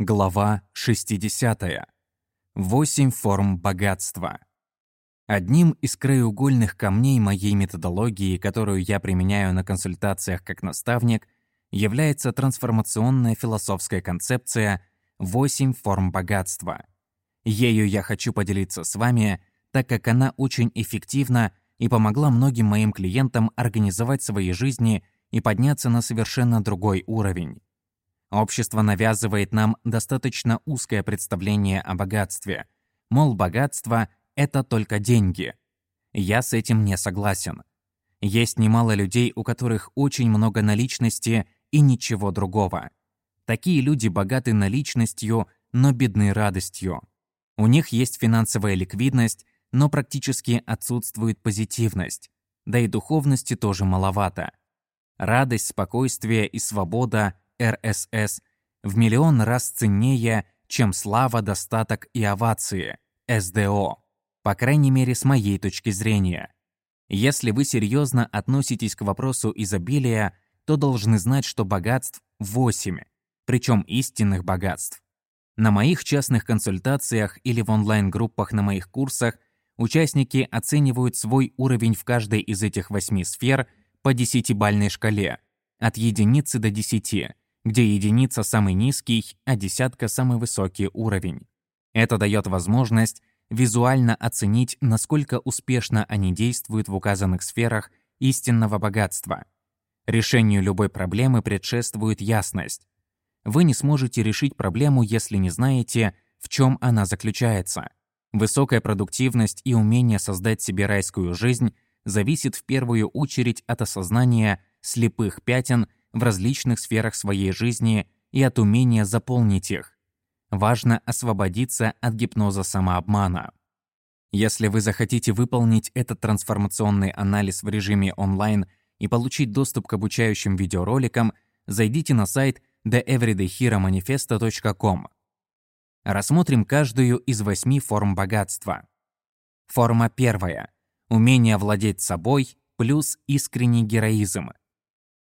Глава 60. Восемь форм богатства. Одним из краеугольных камней моей методологии, которую я применяю на консультациях как наставник, является трансформационная философская концепция «Восемь форм богатства». Ею я хочу поделиться с вами, так как она очень эффективна и помогла многим моим клиентам организовать свои жизни и подняться на совершенно другой уровень. Общество навязывает нам достаточно узкое представление о богатстве. Мол, богатство – это только деньги. Я с этим не согласен. Есть немало людей, у которых очень много наличности и ничего другого. Такие люди богаты наличностью, но бедны радостью. У них есть финансовая ликвидность, но практически отсутствует позитивность. Да и духовности тоже маловато. Радость, спокойствие и свобода РСС в миллион раз ценнее, чем слава, достаток и овации СДО, по крайней мере с моей точки зрения. Если вы серьезно относитесь к вопросу изобилия, то должны знать, что богатств 8, причем истинных богатств. На моих частных консультациях или в онлайн-группах на моих курсах участники оценивают свой уровень в каждой из этих восьми сфер по десятибальной шкале, от единицы до десяти, где единица самый низкий, а десятка самый высокий уровень. Это дает возможность визуально оценить, насколько успешно они действуют в указанных сферах истинного богатства. Решению любой проблемы предшествует ясность. Вы не сможете решить проблему, если не знаете, в чем она заключается. Высокая продуктивность и умение создать себе райскую жизнь зависит в первую очередь от осознания слепых пятен в различных сферах своей жизни и от умения заполнить их. Важно освободиться от гипноза самообмана. Если вы захотите выполнить этот трансформационный анализ в режиме онлайн и получить доступ к обучающим видеороликам, зайдите на сайт theeverydayheromanifesto.com. Рассмотрим каждую из восьми форм богатства. Форма первая. Умение владеть собой плюс искренний героизм –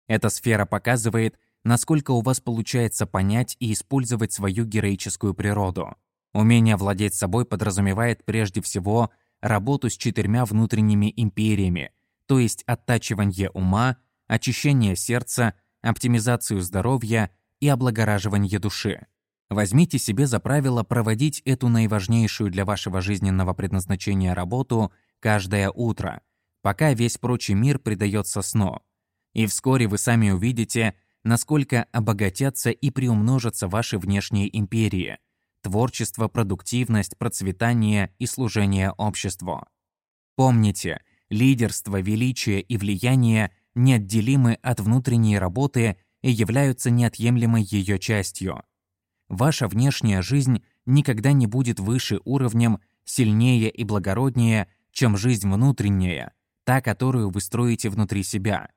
эта сфера показывает, насколько у вас получается понять и использовать свою героическую природу. Умение владеть собой подразумевает прежде всего работу с четырьмя внутренними империями, то есть оттачивание ума, очищение сердца, оптимизацию здоровья и облагораживание души. Возьмите себе за правило проводить эту наиважнейшую для вашего жизненного предназначения работу каждое утро, пока весь прочий мир предается сну – и вскоре вы сами увидите, насколько обогатятся и приумножатся ваши внешние империи – творчество, продуктивность, процветание и служение обществу. Помните, лидерство, величие и влияние неотделимы от внутренней работы и являются неотъемлемой ее частью. Ваша внешняя жизнь никогда не будет выше уровнем, сильнее и благороднее, чем жизнь внутренняя, та, которую вы строите внутри себя –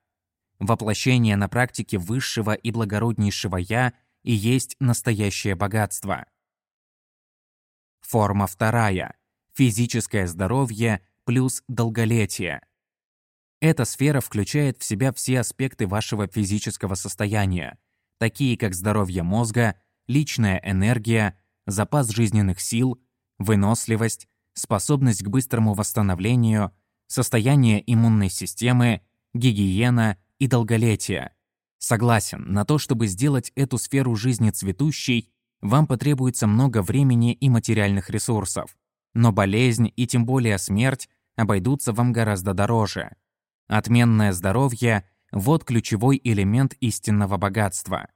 Воплощение на практике высшего и благороднейшего «я» и есть настоящее богатство. Форма вторая. Физическое здоровье плюс долголетие. Эта сфера включает в себя все аспекты вашего физического состояния, такие как здоровье мозга, личная энергия, запас жизненных сил, выносливость, способность к быстрому восстановлению, состояние иммунной системы, гигиена и долголетия. Согласен, на то, чтобы сделать эту сферу жизни цветущей, вам потребуется много времени и материальных ресурсов. Но болезнь и тем более смерть обойдутся вам гораздо дороже. Отменное здоровье – вот ключевой элемент истинного богатства.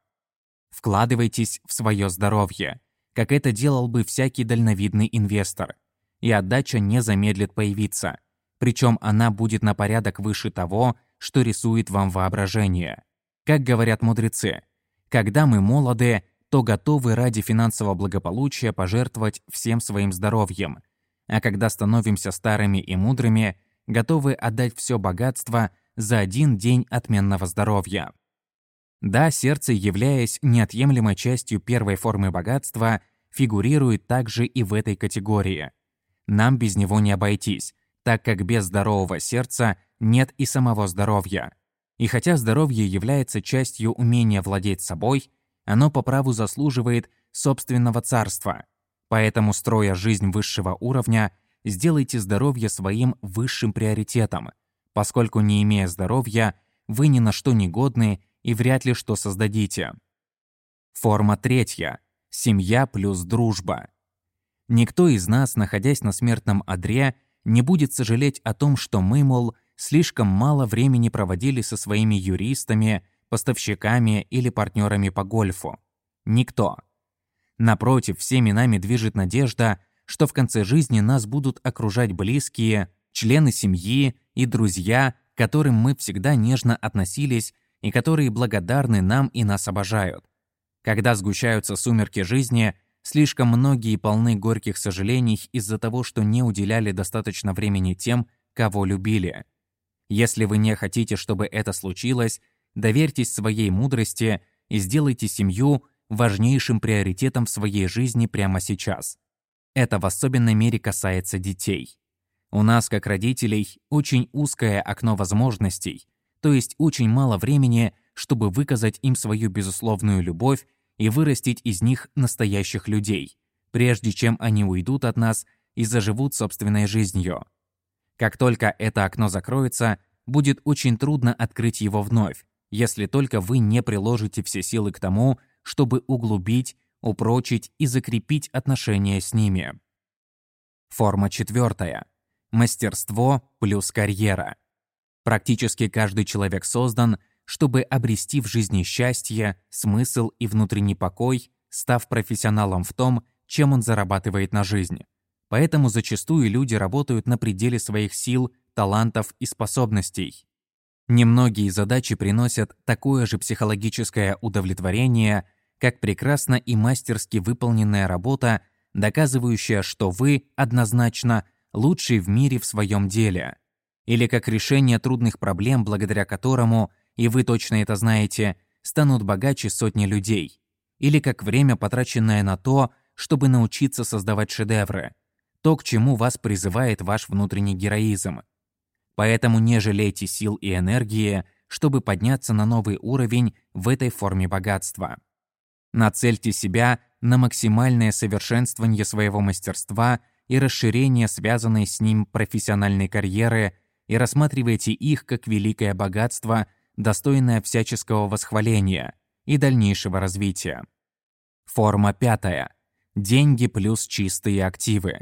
Вкладывайтесь в свое здоровье, как это делал бы всякий дальновидный инвестор, и отдача не замедлит появиться. Причем она будет на порядок выше того, что рисует вам воображение. Как говорят мудрецы, когда мы молоды, то готовы ради финансового благополучия пожертвовать всем своим здоровьем, а когда становимся старыми и мудрыми, готовы отдать все богатство за один день отменного здоровья. Да, сердце, являясь неотъемлемой частью первой формы богатства, фигурирует также и в этой категории. Нам без него не обойтись, так как без здорового сердца нет и самого здоровья. И хотя здоровье является частью умения владеть собой, оно по праву заслуживает собственного царства. Поэтому, строя жизнь высшего уровня, сделайте здоровье своим высшим приоритетом, поскольку не имея здоровья, вы ни на что не годны и вряд ли что создадите. Форма третья. Семья плюс дружба. Никто из нас, находясь на смертном одре, не будет сожалеть о том, что мы, мол, слишком мало времени проводили со своими юристами, поставщиками или партнерами по гольфу. Никто. Напротив, всеми нами движет надежда, что в конце жизни нас будут окружать близкие, члены семьи и друзья, к которым мы всегда нежно относились и которые благодарны нам и нас обожают. Когда сгущаются сумерки жизни, слишком многие полны горьких сожалений из-за того, что не уделяли достаточно времени тем, кого любили. Если вы не хотите, чтобы это случилось, доверьтесь своей мудрости и сделайте семью важнейшим приоритетом в своей жизни прямо сейчас. Это в особенной мере касается детей. У нас, как родителей, очень узкое окно возможностей, то есть очень мало времени, чтобы выказать им свою безусловную любовь и вырастить из них настоящих людей, прежде чем они уйдут от нас и заживут собственной жизнью. Как только это окно закроется, будет очень трудно открыть его вновь, если только вы не приложите все силы к тому, чтобы углубить, упрочить и закрепить отношения с ними. Форма четвертая. Мастерство плюс карьера. Практически каждый человек создан, чтобы обрести в жизни счастье, смысл и внутренний покой, став профессионалом в том, чем он зарабатывает на жизнь. Поэтому зачастую люди работают на пределе своих сил, талантов и способностей. Немногие задачи приносят такое же психологическое удовлетворение, как прекрасно и мастерски выполненная работа, доказывающая, что вы однозначно лучший в мире в своем деле, или как решение трудных проблем, благодаря которому, и вы точно это знаете, станут богаче сотни людей, или как время, потраченное на то, чтобы научиться создавать шедевры, то, к чему вас призывает ваш внутренний героизм. Поэтому не жалейте сил и энергии, чтобы подняться на новый уровень в этой форме богатства. Нацельте себя на максимальное совершенствование своего мастерства и расширение связанной с ним профессиональной карьеры и рассматривайте их как великое богатство, достойное всяческого восхваления и дальнейшего развития. Форма пятая. Деньги плюс чистые активы.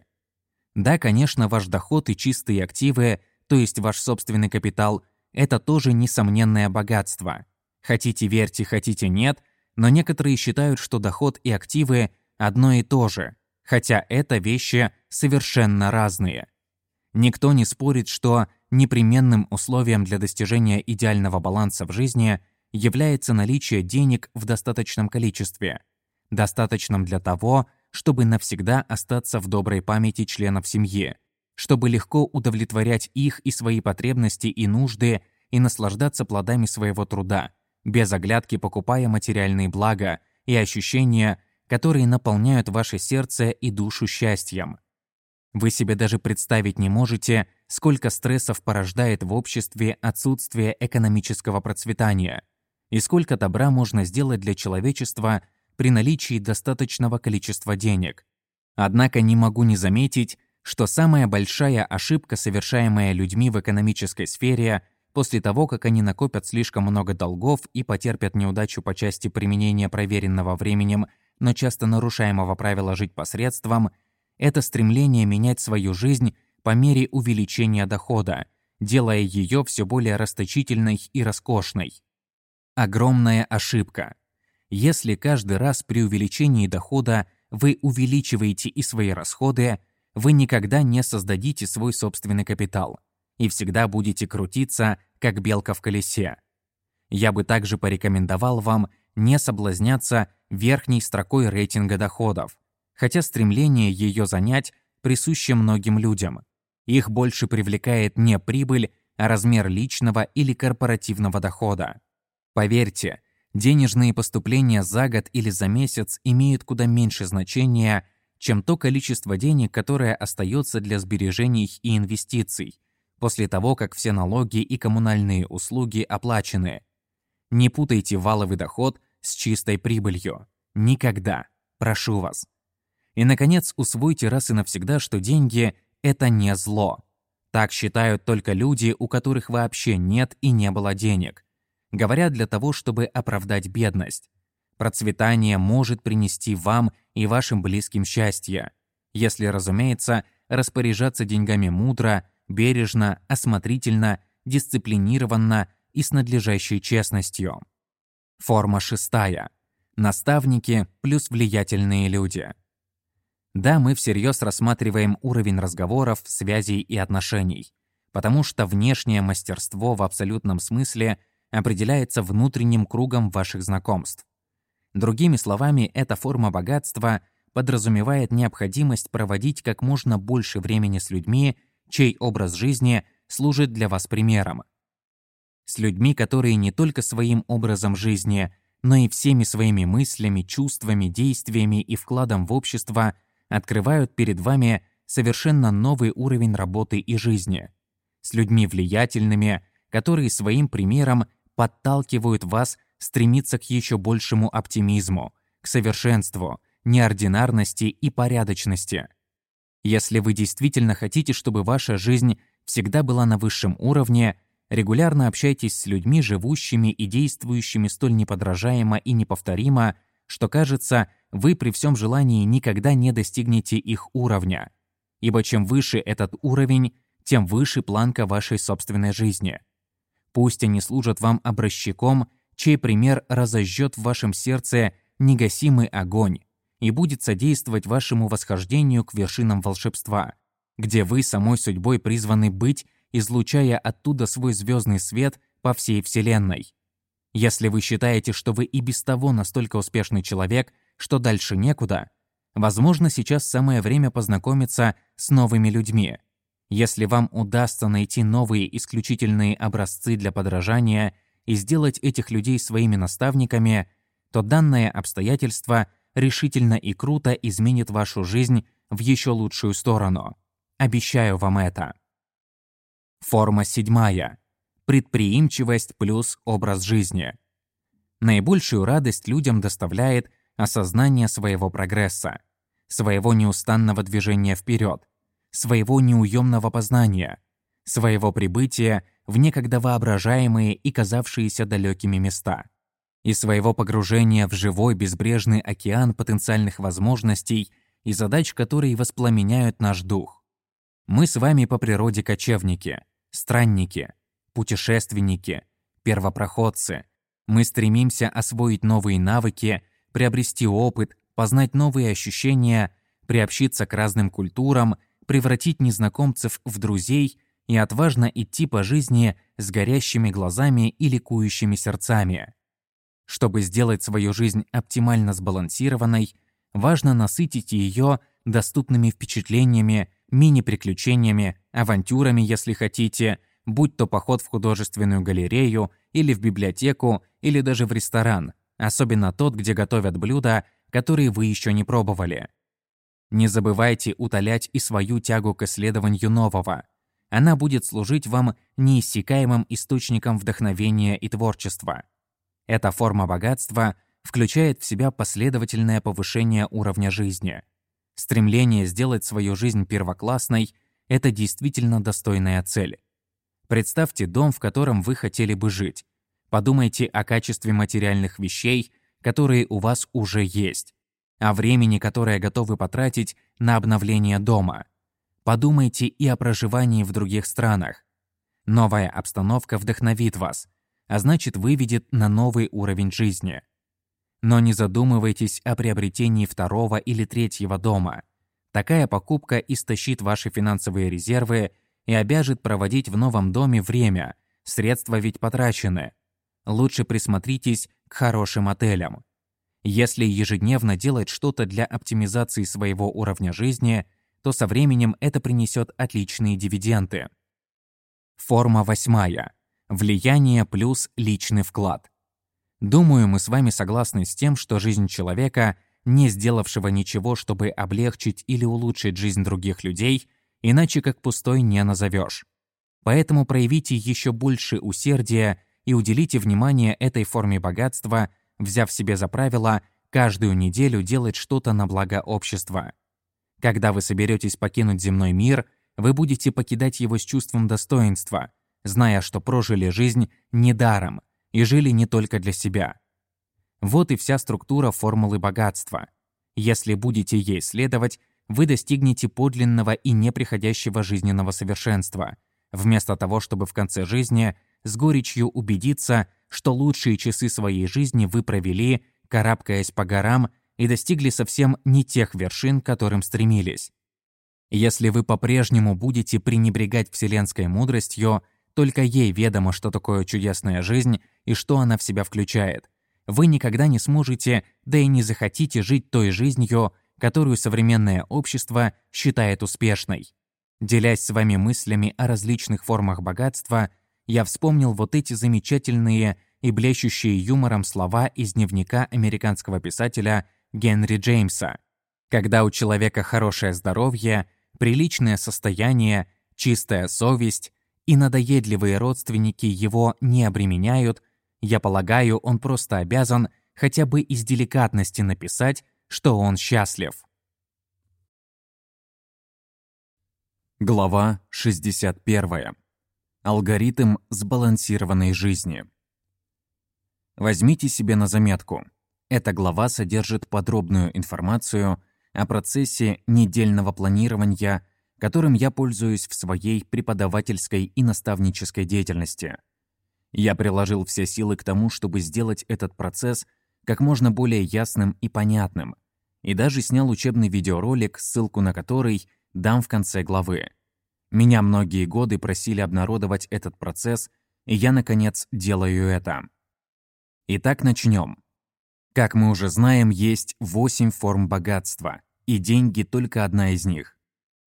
Да, конечно, ваш доход и чистые активы то есть ваш собственный капитал, это тоже несомненное богатство. Хотите верьте, хотите нет, но некоторые считают, что доход и активы одно и то же, хотя это вещи совершенно разные. Никто не спорит, что непременным условием для достижения идеального баланса в жизни является наличие денег в достаточном количестве, достаточном для того, чтобы навсегда остаться в доброй памяти членов семьи, чтобы легко удовлетворять их и свои потребности и нужды и наслаждаться плодами своего труда, без оглядки покупая материальные блага и ощущения, которые наполняют ваше сердце и душу счастьем. Вы себе даже представить не можете, сколько стрессов порождает в обществе отсутствие экономического процветания и сколько добра можно сделать для человечества при наличии достаточного количества денег. Однако не могу не заметить, что самая большая ошибка, совершаемая людьми в экономической сфере, после того, как они накопят слишком много долгов и потерпят неудачу по части применения проверенного временем, но часто нарушаемого правила жить посредством, это стремление менять свою жизнь по мере увеличения дохода, делая ее все более расточительной и роскошной. Огромная ошибка. Если каждый раз при увеличении дохода вы увеличиваете и свои расходы, вы никогда не создадите свой собственный капитал и всегда будете крутиться, как белка в колесе. Я бы также порекомендовал вам не соблазняться верхней строкой рейтинга доходов, хотя стремление ее занять присуще многим людям. Их больше привлекает не прибыль, а размер личного или корпоративного дохода. Поверьте, денежные поступления за год или за месяц имеют куда меньше значения, чем то количество денег, которое остается для сбережений и инвестиций, после того, как все налоги и коммунальные услуги оплачены. Не путайте валовый доход с чистой прибылью. Никогда. Прошу вас. И, наконец, усвойте раз и навсегда, что деньги – это не зло. Так считают только люди, у которых вообще нет и не было денег. Говорят для того, чтобы оправдать бедность. Процветание может принести вам и вашим близким счастье, если, разумеется, распоряжаться деньгами мудро, бережно, осмотрительно, дисциплинированно и с надлежащей честностью. Форма шестая. Наставники плюс влиятельные люди. Да, мы всерьез рассматриваем уровень разговоров, связей и отношений, потому что внешнее мастерство в абсолютном смысле определяется внутренним кругом ваших знакомств. Другими словами, эта форма богатства подразумевает необходимость проводить как можно больше времени с людьми, чей образ жизни служит для вас примером. С людьми, которые не только своим образом жизни, но и всеми своими мыслями, чувствами, действиями и вкладом в общество открывают перед вами совершенно новый уровень работы и жизни. С людьми влиятельными, которые своим примером подталкивают вас стремиться к еще большему оптимизму, к совершенству, неординарности и порядочности. Если вы действительно хотите, чтобы ваша жизнь всегда была на высшем уровне, регулярно общайтесь с людьми, живущими и действующими столь неподражаемо и неповторимо, что кажется, вы при всем желании никогда не достигнете их уровня. Ибо чем выше этот уровень, тем выше планка вашей собственной жизни. Пусть они служат вам образчиком, чей пример разожжет в вашем сердце негасимый огонь, и будет содействовать вашему восхождению к вершинам волшебства, где вы самой судьбой призваны быть, излучая оттуда свой звездный свет по всей Вселенной. Если вы считаете, что вы и без того настолько успешный человек, что дальше некуда, возможно, сейчас самое время познакомиться с новыми людьми. Если вам удастся найти новые исключительные образцы для подражания и сделать этих людей своими наставниками, то данное обстоятельство – решительно и круто изменит вашу жизнь в еще лучшую сторону. Обещаю вам это. Форма седьмая. Предприимчивость плюс образ жизни. Наибольшую радость людям доставляет осознание своего прогресса, своего неустанного движения вперед, своего неуемного познания, своего прибытия в некогда воображаемые и казавшиеся далекими места и своего погружения в живой безбрежный океан потенциальных возможностей и задач, которые воспламеняют наш дух. Мы с вами по природе кочевники, странники, путешественники, первопроходцы. Мы стремимся освоить новые навыки, приобрести опыт, познать новые ощущения, приобщиться к разным культурам, превратить незнакомцев в друзей и отважно идти по жизни с горящими глазами и ликующими сердцами. Чтобы сделать свою жизнь оптимально сбалансированной, важно насытить ее доступными впечатлениями, мини-приключениями, авантюрами, если хотите, будь то поход в художественную галерею или в библиотеку, или даже в ресторан, особенно тот, где готовят блюда, которые вы еще не пробовали. Не забывайте утолять и свою тягу к исследованию нового. Она будет служить вам неиссякаемым источником вдохновения и творчества. Эта форма богатства включает в себя последовательное повышение уровня жизни. Стремление сделать свою жизнь первоклассной – это действительно достойная цель. Представьте дом, в котором вы хотели бы жить. Подумайте о качестве материальных вещей, которые у вас уже есть, о времени, которое готовы потратить на обновление дома. Подумайте и о проживании в других странах. Новая обстановка вдохновит вас – а значит выведет на новый уровень жизни. Но не задумывайтесь о приобретении второго или третьего дома. Такая покупка истощит ваши финансовые резервы и обяжет проводить в новом доме время, средства ведь потрачены. Лучше присмотритесь к хорошим отелям. Если ежедневно делать что-то для оптимизации своего уровня жизни, то со временем это принесет отличные дивиденды. Форма восьмая. Влияние плюс личный вклад. Думаю, мы с вами согласны с тем, что жизнь человека, не сделавшего ничего, чтобы облегчить или улучшить жизнь других людей, иначе как пустой не назовешь. Поэтому проявите еще больше усердия и уделите внимание этой форме богатства взяв себе за правило каждую неделю делать что-то на благо общества. Когда вы соберетесь покинуть земной мир, вы будете покидать его с чувством достоинства, зная, что прожили жизнь недаром и жили не только для себя. Вот и вся структура формулы богатства. Если будете ей следовать, вы достигнете подлинного и неприходящего жизненного совершенства, вместо того, чтобы в конце жизни с горечью убедиться, что лучшие часы своей жизни вы провели, карабкаясь по горам, и достигли совсем не тех вершин, к которым стремились. Если вы по-прежнему будете пренебрегать вселенской мудростью, только ей ведомо, что такое чудесная жизнь и что она в себя включает. Вы никогда не сможете, да и не захотите жить той жизнью, которую современное общество считает успешной. Делясь с вами мыслями о различных формах богатства, я вспомнил вот эти замечательные и блещущие юмором слова из дневника американского писателя Генри Джеймса. Когда у человека хорошее здоровье, приличное состояние, чистая совесть и надоедливые родственники его не обременяют, я полагаю, он просто обязан хотя бы из деликатности написать, что он счастлив. Глава 61. Алгоритм сбалансированной жизни. Возьмите себе на заметку. Эта глава содержит подробную информацию о процессе недельного планирования, которым я пользуюсь в своей преподавательской и наставнической деятельности. Я приложил все силы к тому, чтобы сделать этот процесс как можно более ясным и понятным, и даже снял учебный видеоролик, ссылку на который дам в конце главы. Меня многие годы просили обнародовать этот процесс, и я, наконец, делаю это. Итак, начнем. Как мы уже знаем, есть 8 форм богатства, и деньги только одна из них.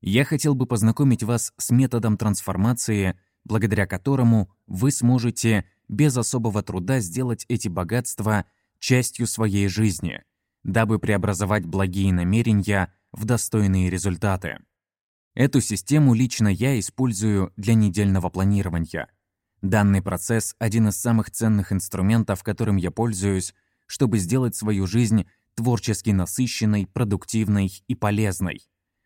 Я хотел бы познакомить вас с методом трансформации, благодаря которому вы сможете без особого труда сделать эти богатства частью своей жизни, дабы преобразовать благие намерения в достойные результаты. Эту систему лично я использую для недельного планирования. Данный процесс – один из самых ценных инструментов, которым я пользуюсь, чтобы сделать свою жизнь творчески насыщенной, продуктивной и полезной.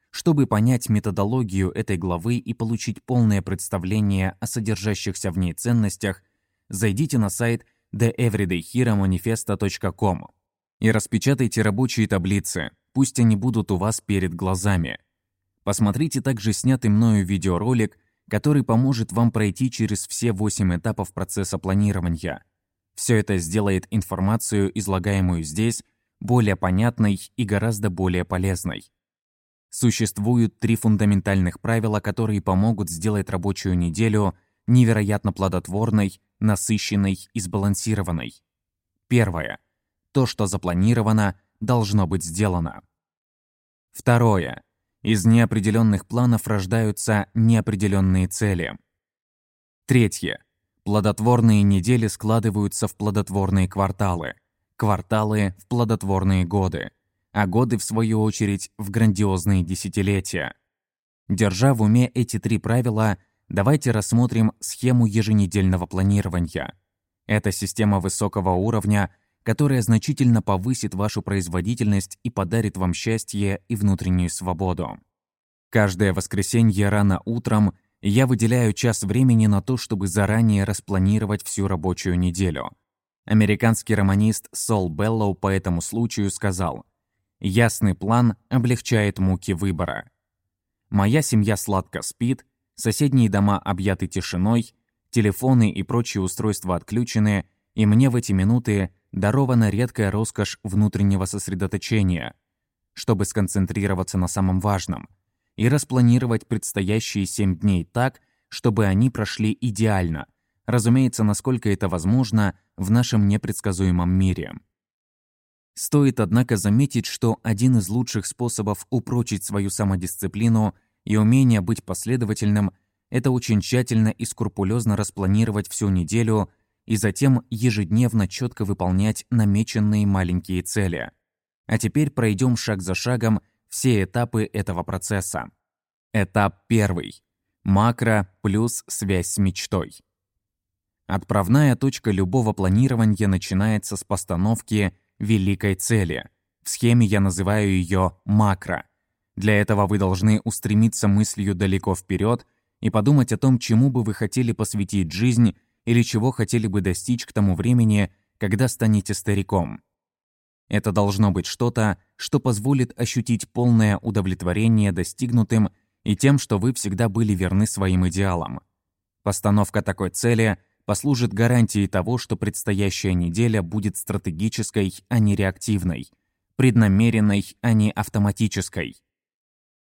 Чтобы понять методологию этой главы и получить полное представление о содержащихся в ней ценностях, зайдите на сайт theeverydayheromanifesto.com и распечатайте рабочие таблицы, пусть они будут у вас перед глазами. Посмотрите также снятый мною видеоролик, который поможет вам пройти через все 8 этапов процесса планирования – все это сделает информацию, излагаемую здесь, более понятной и гораздо более полезной. Существуют три фундаментальных правила, которые помогут сделать рабочую неделю невероятно плодотворной, насыщенной и сбалансированной. Первое. То, что запланировано, должно быть сделано. Второе. Из неопределенных планов рождаются неопределенные цели. Третье. Плодотворные недели складываются в плодотворные кварталы, кварталы – в плодотворные годы, а годы, в свою очередь, в грандиозные десятилетия. Держа в уме эти три правила, давайте рассмотрим схему еженедельного планирования. Это система высокого уровня, которая значительно повысит вашу производительность и подарит вам счастье и внутреннюю свободу. Каждое воскресенье рано утром – я выделяю час времени на то, чтобы заранее распланировать всю рабочую неделю. Американский романист Сол Беллоу по этому случаю сказал «Ясный план облегчает муки выбора». Моя семья сладко спит, соседние дома объяты тишиной, телефоны и прочие устройства отключены, и мне в эти минуты дарована редкая роскошь внутреннего сосредоточения, чтобы сконцентрироваться на самом важном – и распланировать предстоящие семь дней так, чтобы они прошли идеально, разумеется, насколько это возможно в нашем непредсказуемом мире. Стоит, однако, заметить, что один из лучших способов упрочить свою самодисциплину и умение быть последовательным – это очень тщательно и скрупулезно распланировать всю неделю и затем ежедневно четко выполнять намеченные маленькие цели. А теперь пройдем шаг за шагом все этапы этого процесса. Этап первый. Макро плюс связь с мечтой. Отправная точка любого планирования начинается с постановки великой цели. В схеме я называю ее макро. Для этого вы должны устремиться мыслью далеко вперед и подумать о том, чему бы вы хотели посвятить жизнь или чего хотели бы достичь к тому времени, когда станете стариком. Это должно быть что-то, что позволит ощутить полное удовлетворение достигнутым и тем, что вы всегда были верны своим идеалам. Постановка такой цели послужит гарантией того, что предстоящая неделя будет стратегической, а не реактивной, преднамеренной, а не автоматической.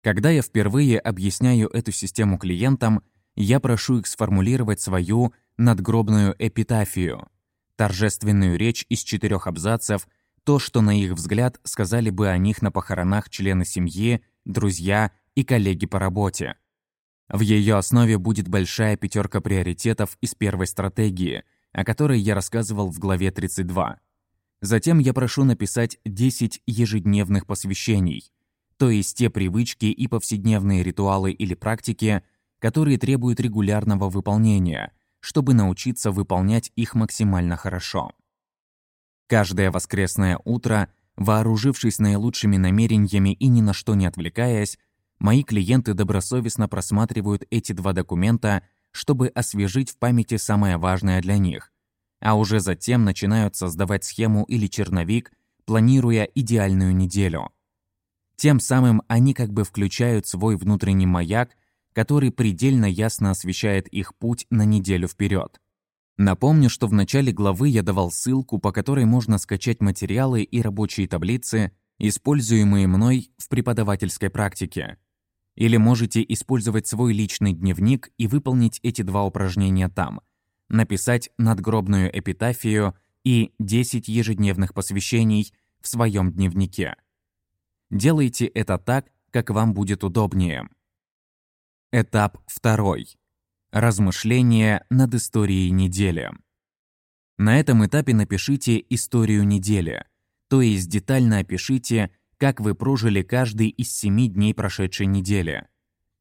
Когда я впервые объясняю эту систему клиентам, я прошу их сформулировать свою надгробную эпитафию, торжественную речь из четырех абзацев, то, что, на их взгляд, сказали бы о них на похоронах члены семьи, друзья и коллеги по работе. В ее основе будет большая пятерка приоритетов из первой стратегии, о которой я рассказывал в главе 32. Затем я прошу написать 10 ежедневных посвящений, то есть те привычки и повседневные ритуалы или практики, которые требуют регулярного выполнения, чтобы научиться выполнять их максимально хорошо. Каждое воскресное утро, вооружившись наилучшими намерениями и ни на что не отвлекаясь, мои клиенты добросовестно просматривают эти два документа, чтобы освежить в памяти самое важное для них, а уже затем начинают создавать схему или черновик, планируя идеальную неделю. Тем самым они как бы включают свой внутренний маяк, который предельно ясно освещает их путь на неделю вперед. Напомню, что в начале главы я давал ссылку, по которой можно скачать материалы и рабочие таблицы, используемые мной в преподавательской практике. Или можете использовать свой личный дневник и выполнить эти два упражнения там. Написать надгробную эпитафию и 10 ежедневных посвящений в своем дневнике. Делайте это так, как вам будет удобнее. Этап второй. Размышления над историей недели. На этом этапе напишите историю недели, то есть детально опишите, как вы прожили каждый из семи дней прошедшей недели.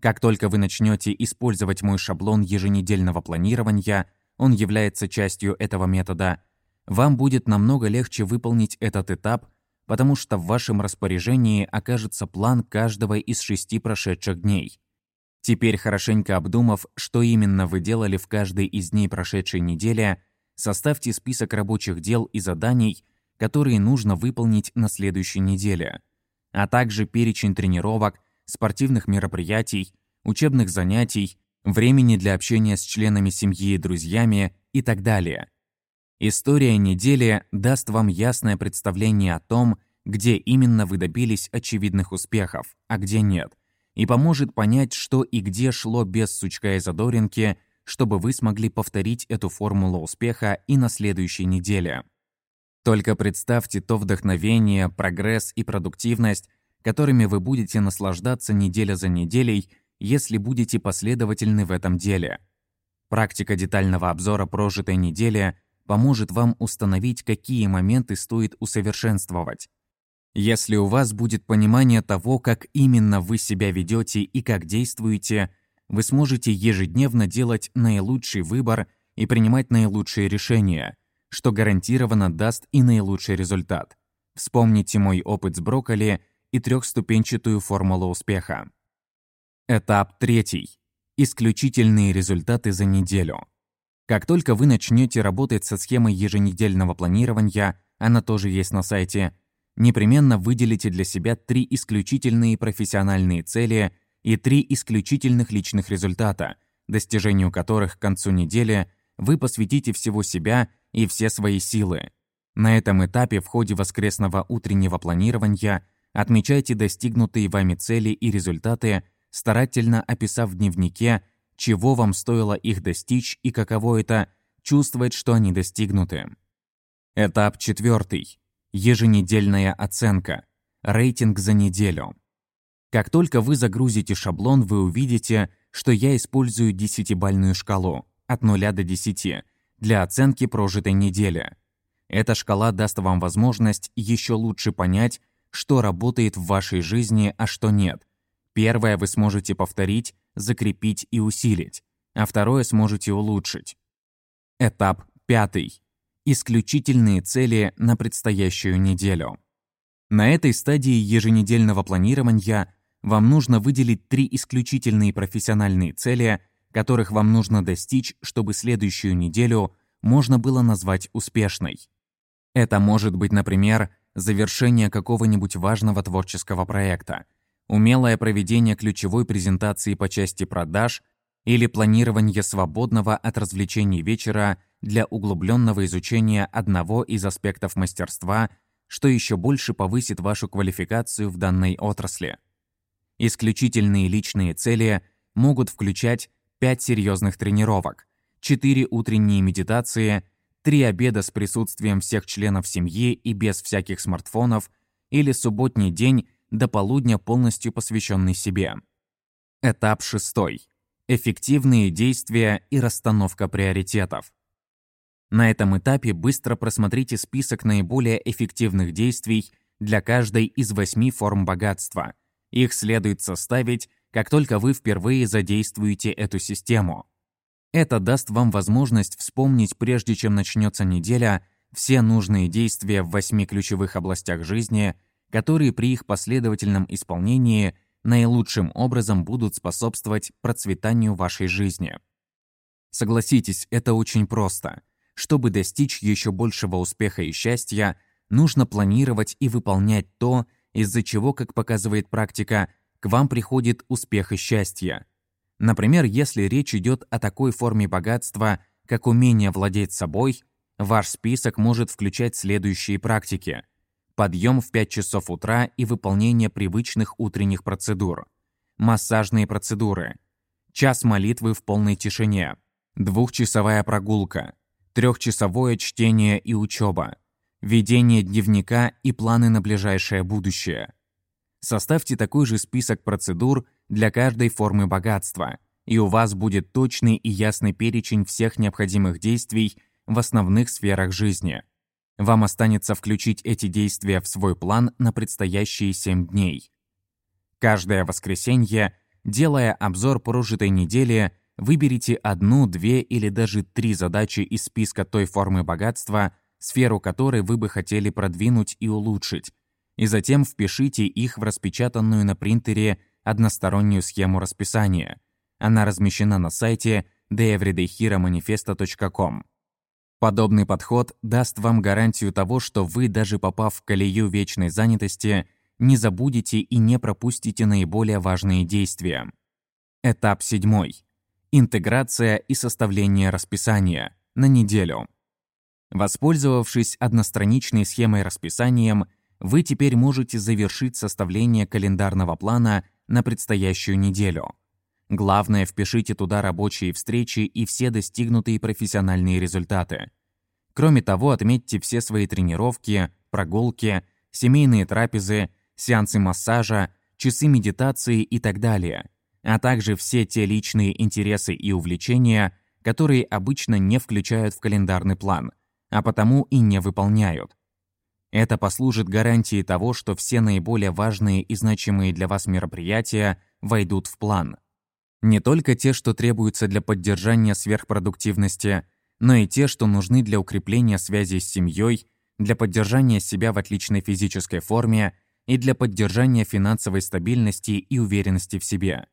Как только вы начнете использовать мой шаблон еженедельного планирования, он является частью этого метода, вам будет намного легче выполнить этот этап потому что в вашем распоряжении окажется план каждого из шести прошедших дней. Теперь, хорошенько обдумав, что именно вы делали в каждой из дней прошедшей недели, составьте список рабочих дел и заданий, которые нужно выполнить на следующей неделе, а также перечень тренировок, спортивных мероприятий, учебных занятий, времени для общения с членами семьи и друзьями и так далее – История недели даст вам ясное представление о том, где именно вы добились очевидных успехов, а где нет, и поможет понять, что и где шло без сучка и задоринки, чтобы вы смогли повторить эту формулу успеха и на следующей неделе. Только представьте то вдохновение, прогресс и продуктивность, которыми вы будете наслаждаться неделя за неделей, если будете последовательны в этом деле. Практика детального обзора прожитой недели поможет вам установить, какие моменты стоит усовершенствовать. Если у вас будет понимание того, как именно вы себя ведете и как действуете, вы сможете ежедневно делать наилучший выбор и принимать наилучшие решения, что гарантированно даст и наилучший результат. Вспомните мой опыт с брокколи и трехступенчатую формулу успеха. Этап третий. Исключительные результаты за неделю. Как только вы начнете работать со схемой еженедельного планирования, она тоже есть на сайте, непременно выделите для себя три исключительные профессиональные цели и три исключительных личных результата, достижению которых к концу недели вы посвятите всего себя и все свои силы. На этом этапе в ходе воскресного утреннего планирования отмечайте достигнутые вами цели и результаты, старательно описав в дневнике чего вам стоило их достичь и каково это чувствовать, что они достигнуты. Этап четвертый. Еженедельная оценка. Рейтинг за неделю. Как только вы загрузите шаблон, вы увидите, что я использую десятибальную шкалу от 0 до 10 для оценки прожитой недели. Эта шкала даст вам возможность еще лучше понять, что работает в вашей жизни, а что нет. Первое вы сможете повторить, закрепить и усилить, а второе сможете улучшить. Этап пятый. Исключительные цели на предстоящую неделю. На этой стадии еженедельного планирования вам нужно выделить три исключительные профессиональные цели, которых вам нужно достичь, чтобы следующую неделю можно было назвать успешной. Это может быть, например, завершение какого-нибудь важного творческого проекта, умелое проведение ключевой презентации по части продаж или планирование свободного от развлечений вечера для углубленного изучения одного из аспектов мастерства, что еще больше повысит вашу квалификацию в данной отрасли. Исключительные личные цели могут включать 5 серьезных тренировок, 4 утренние медитации, 3 обеда с присутствием всех членов семьи и без всяких смартфонов или субботний день до полудня полностью посвященный себе. Этап шестой. Эффективные действия и расстановка приоритетов. На этом этапе быстро просмотрите список наиболее эффективных действий для каждой из восьми форм богатства. Их следует составить, как только вы впервые задействуете эту систему. Это даст вам возможность вспомнить, прежде чем начнется неделя, все нужные действия в восьми ключевых областях жизни, которые при их последовательном исполнении наилучшим образом будут способствовать процветанию вашей жизни. Согласитесь, это очень просто. Чтобы достичь еще большего успеха и счастья, нужно планировать и выполнять то, из-за чего, как показывает практика, к вам приходит успех и счастье. Например, если речь идет о такой форме богатства, как умение владеть собой, ваш список может включать следующие практики – подъем в 5 часов утра и выполнение привычных утренних процедур, массажные процедуры, час молитвы в полной тишине, двухчасовая прогулка, трехчасовое чтение и учеба, ведение дневника и планы на ближайшее будущее. Составьте такой же список процедур для каждой формы богатства, и у вас будет точный и ясный перечень всех необходимых действий в основных сферах жизни – вам останется включить эти действия в свой план на предстоящие 7 дней. Каждое воскресенье, делая обзор прожитой недели, выберите одну, две или даже три задачи из списка той формы богатства, сферу которой вы бы хотели продвинуть и улучшить, и затем впишите их в распечатанную на принтере одностороннюю схему расписания. Она размещена на сайте theeverydayheromanifesto.com. Подобный подход даст вам гарантию того, что вы, даже попав в колею вечной занятости, не забудете и не пропустите наиболее важные действия. Этап седьмой. Интеграция и составление расписания на неделю. Воспользовавшись одностраничной схемой расписанием, вы теперь можете завершить составление календарного плана на предстоящую неделю. Главное, впишите туда рабочие встречи и все достигнутые профессиональные результаты. Кроме того, отметьте все свои тренировки, прогулки, семейные трапезы, сеансы массажа, часы медитации и так далее, а также все те личные интересы и увлечения, которые обычно не включают в календарный план, а потому и не выполняют. Это послужит гарантией того, что все наиболее важные и значимые для вас мероприятия войдут в план. Не только те, что требуются для поддержания сверхпродуктивности, но и те, что нужны для укрепления связи с семьей, для поддержания себя в отличной физической форме и для поддержания финансовой стабильности и уверенности в себе.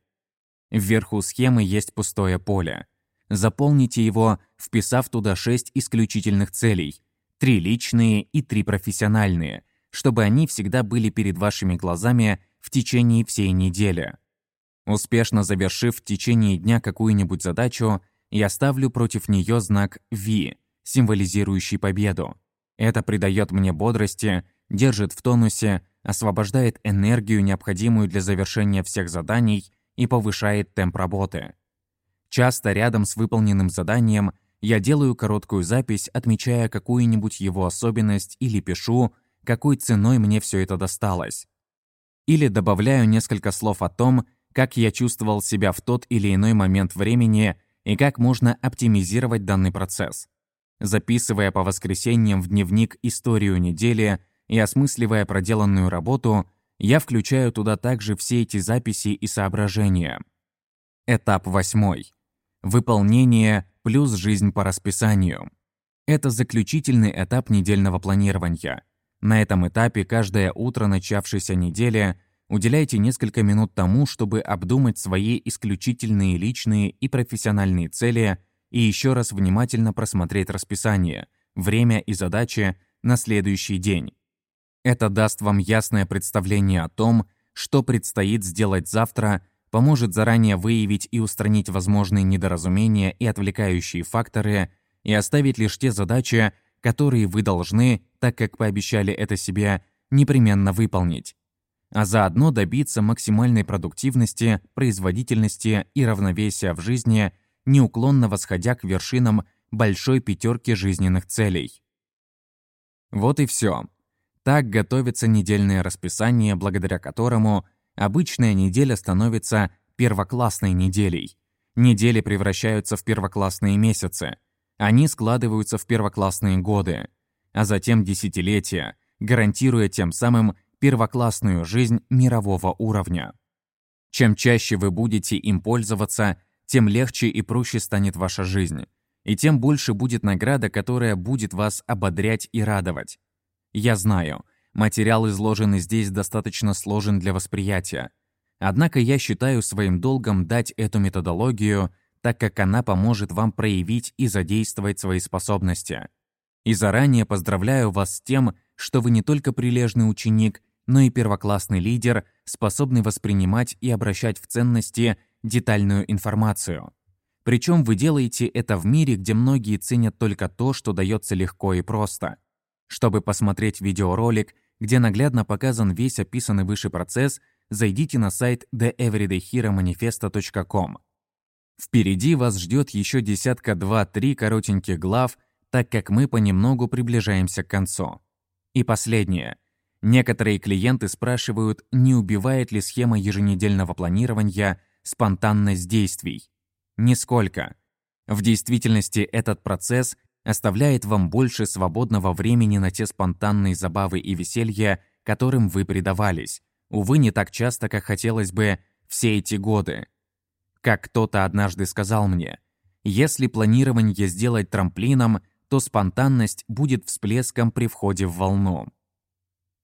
Вверху схемы есть пустое поле. Заполните его, вписав туда шесть исключительных целей, три личные и три профессиональные, чтобы они всегда были перед вашими глазами в течение всей недели. Успешно завершив в течение дня какую-нибудь задачу, я ставлю против нее знак V, символизирующий победу. Это придает мне бодрости, держит в тонусе, освобождает энергию, необходимую для завершения всех заданий, и повышает темп работы. Часто рядом с выполненным заданием я делаю короткую запись, отмечая какую-нибудь его особенность или пишу, какой ценой мне все это досталось. Или добавляю несколько слов о том, как я чувствовал себя в тот или иной момент времени и как можно оптимизировать данный процесс. Записывая по воскресеньям в дневник историю недели и осмысливая проделанную работу, я включаю туда также все эти записи и соображения. Этап восьмой. Выполнение плюс жизнь по расписанию. Это заключительный этап недельного планирования. На этом этапе каждое утро начавшейся недели уделяйте несколько минут тому, чтобы обдумать свои исключительные личные и профессиональные цели и еще раз внимательно просмотреть расписание, время и задачи на следующий день. Это даст вам ясное представление о том, что предстоит сделать завтра, поможет заранее выявить и устранить возможные недоразумения и отвлекающие факторы и оставить лишь те задачи, которые вы должны, так как пообещали это себе, непременно выполнить. А заодно добиться максимальной продуктивности, производительности и равновесия в жизни, неуклонно восходя к вершинам большой пятерки жизненных целей. Вот и все. Так готовится недельное расписание, благодаря которому обычная неделя становится первоклассной неделей. Недели превращаются в первоклассные месяцы. Они складываются в первоклассные годы, а затем десятилетия, гарантируя тем самым первоклассную жизнь мирового уровня. Чем чаще вы будете им пользоваться, тем легче и проще станет ваша жизнь, и тем больше будет награда, которая будет вас ободрять и радовать. Я знаю, материал, изложенный здесь, достаточно сложен для восприятия. Однако я считаю своим долгом дать эту методологию, так как она поможет вам проявить и задействовать свои способности. И заранее поздравляю вас с тем, что вы не только прилежный ученик, но и первоклассный лидер, способный воспринимать и обращать в ценности детальную информацию. Причем вы делаете это в мире, где многие ценят только то, что дается легко и просто. Чтобы посмотреть видеоролик, где наглядно показан весь описанный выше процесс, зайдите на сайт theeverydayheromanifesto.com. Впереди вас ждет еще десятка два-три коротеньких глав, так как мы понемногу приближаемся к концу. И последнее. Некоторые клиенты спрашивают, не убивает ли схема еженедельного планирования спонтанность действий. Нисколько. В действительности этот процесс оставляет вам больше свободного времени на те спонтанные забавы и веселья, которым вы предавались. Увы, не так часто, как хотелось бы все эти годы. Как кто-то однажды сказал мне, если планирование сделать трамплином, то спонтанность будет всплеском при входе в волну.